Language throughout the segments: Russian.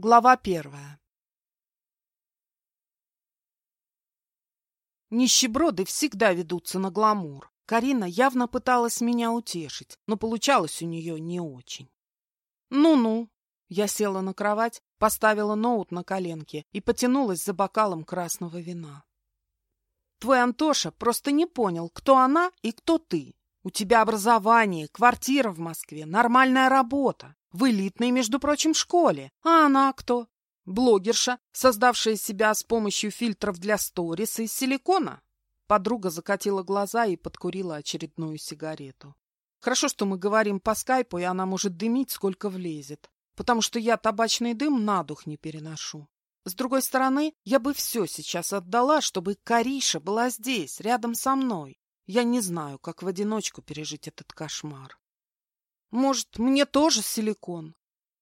Глава первая Нищеброды всегда ведутся на гламур. Карина явно пыталась меня утешить, но получалось у нее не очень. «Ну-ну». Я села на кровать, поставила ноут на коленки и потянулась за бокалом красного вина. «Твой Антоша просто не понял, кто она и кто ты. У тебя образование, квартира в Москве, нормальная работа. В элитной, между прочим, школе. А она кто? Блогерша, создавшая себя с помощью фильтров для сторис из силикона? Подруга закатила глаза и подкурила очередную сигарету. Хорошо, что мы говорим по скайпу, и она может дымить, сколько влезет. Потому что я табачный дым на дух не переношу. С другой стороны, я бы все сейчас отдала, чтобы Кариша была здесь, рядом со мной. Я не знаю, как в одиночку пережить этот кошмар. Может, мне тоже силикон?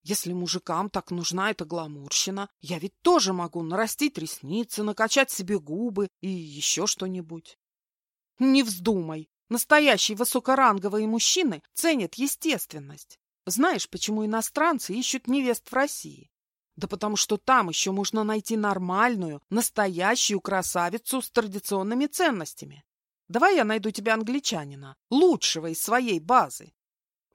Если мужикам так нужна эта гламурщина, я ведь тоже могу нарастить ресницы, накачать себе губы и еще что-нибудь. Не вздумай. Настоящие высокоранговые мужчины ценят естественность. Знаешь, почему иностранцы ищут невест в России? Да потому что там еще можно найти нормальную, настоящую красавицу с традиционными ценностями. Давай я найду тебе англичанина, лучшего из своей базы.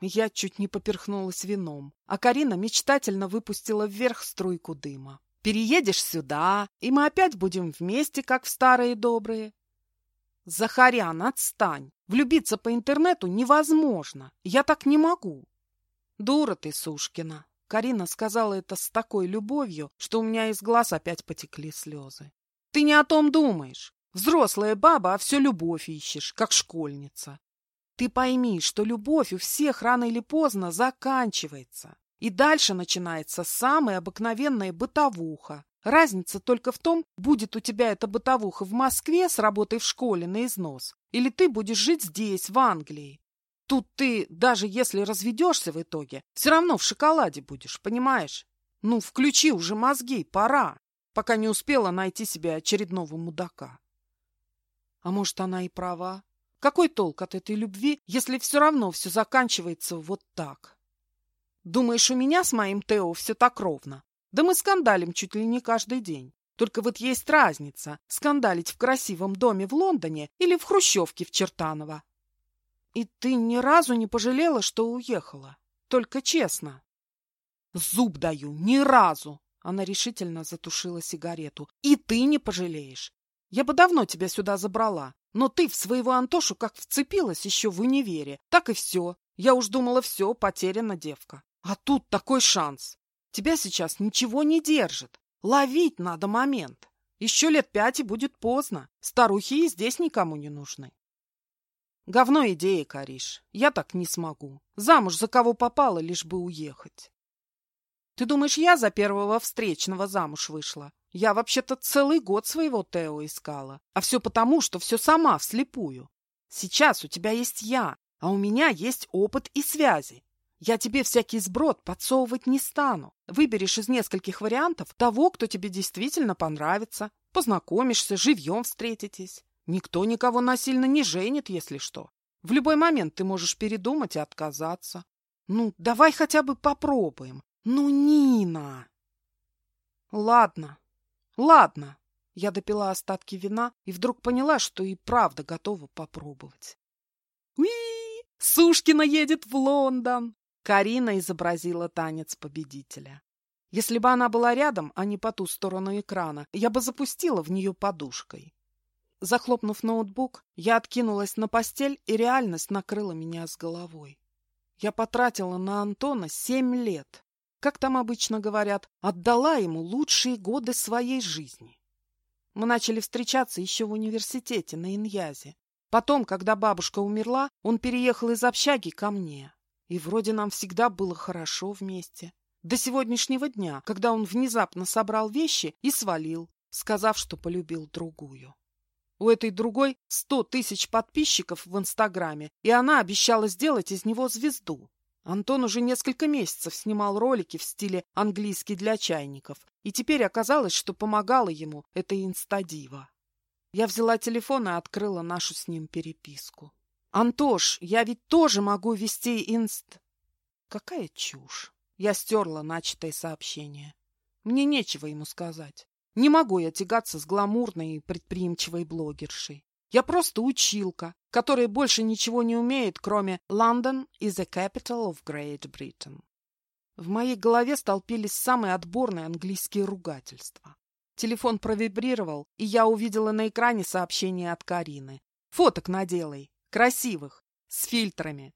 Я чуть не поперхнулась вином, а Карина мечтательно выпустила вверх струйку дыма. «Переедешь сюда, и мы опять будем вместе, как в старые добрые». «Захарян, отстань! Влюбиться по интернету невозможно. Я так не могу». «Дура ты, Сушкина!» Карина сказала это с такой любовью, что у меня из глаз опять потекли слезы. «Ты не о том думаешь. Взрослая баба, а все любовь ищешь, как школьница. Ты пойми, что любовь у всех рано или поздно заканчивается. И дальше начинается самая обыкновенная бытовуха. Разница только в том, будет у тебя эта бытовуха в Москве с работой в школе на износ, или ты будешь жить здесь, в Англии. Тут ты, даже если разведешься в итоге, все равно в шоколаде будешь, понимаешь? Ну, включи уже мозги, пора, пока не успела найти себе очередного мудака. А может, она и права? Какой толк от этой любви, если все равно все заканчивается вот так? Думаешь, у меня с моим Тео все так ровно? Да мы скандалим чуть ли не каждый день. Только вот есть разница – скандалить в красивом доме в Лондоне или в хрущевке в Чертаново. И ты ни разу не пожалела, что уехала? Только честно. Зуб даю, ни разу. Она решительно затушила сигарету. И ты не пожалеешь. Я бы давно тебя сюда забрала. Но ты в своего Антошу как вцепилась еще в универе, так и все. Я уж думала, все, потеряна девка. А тут такой шанс. Тебя сейчас ничего не держит. Ловить надо момент. Еще лет пять и будет поздно. Старухи и здесь никому не нужны. Говно идея, Кариш. Я так не смогу. Замуж за кого попало, лишь бы уехать. Ты думаешь, я за первого встречного замуж вышла? Я вообще-то целый год своего Тео искала. А все потому, что все сама, вслепую. Сейчас у тебя есть я, а у меня есть опыт и связи. Я тебе всякий сброд подсовывать не стану. Выберешь из нескольких вариантов того, кто тебе действительно понравится. Познакомишься, живьем встретитесь. Никто никого насильно не женит, если что. В любой момент ты можешь передумать и отказаться. Ну, давай хотя бы попробуем. Ну, Нина! Ладно, Ладно. Я допила остатки вина и вдруг поняла, что и правда готова попробовать. Уи! Сушкина едет в Лондон! Карина изобразила танец победителя. Если бы она была рядом, а не по ту сторону экрана, я бы запустила в нее подушкой. Захлопнув ноутбук, я откинулась на постель, и реальность накрыла меня с головой. Я потратила на Антона семь лет как там обычно говорят, отдала ему лучшие годы своей жизни. Мы начали встречаться еще в университете на Иньязе. Потом, когда бабушка умерла, он переехал из общаги ко мне. И вроде нам всегда было хорошо вместе. До сегодняшнего дня, когда он внезапно собрал вещи и свалил, сказав, что полюбил другую. У этой другой сто тысяч подписчиков в Инстаграме, и она обещала сделать из него звезду. Антон уже несколько месяцев снимал ролики в стиле «английский для чайников», и теперь оказалось, что помогала ему эта инстадива. Я взяла телефон и открыла нашу с ним переписку. «Антош, я ведь тоже могу вести инст...» Какая чушь! Я стерла начатое сообщение. Мне нечего ему сказать. Не могу я тягаться с гламурной и предприимчивой блогершей. Я просто училка, которая больше ничего не умеет, кроме «London is the capital of Great Britain». В моей голове столпились самые отборные английские ругательства. Телефон провибрировал, и я увидела на экране сообщение от Карины. «Фоток наделай, красивых, с фильтрами,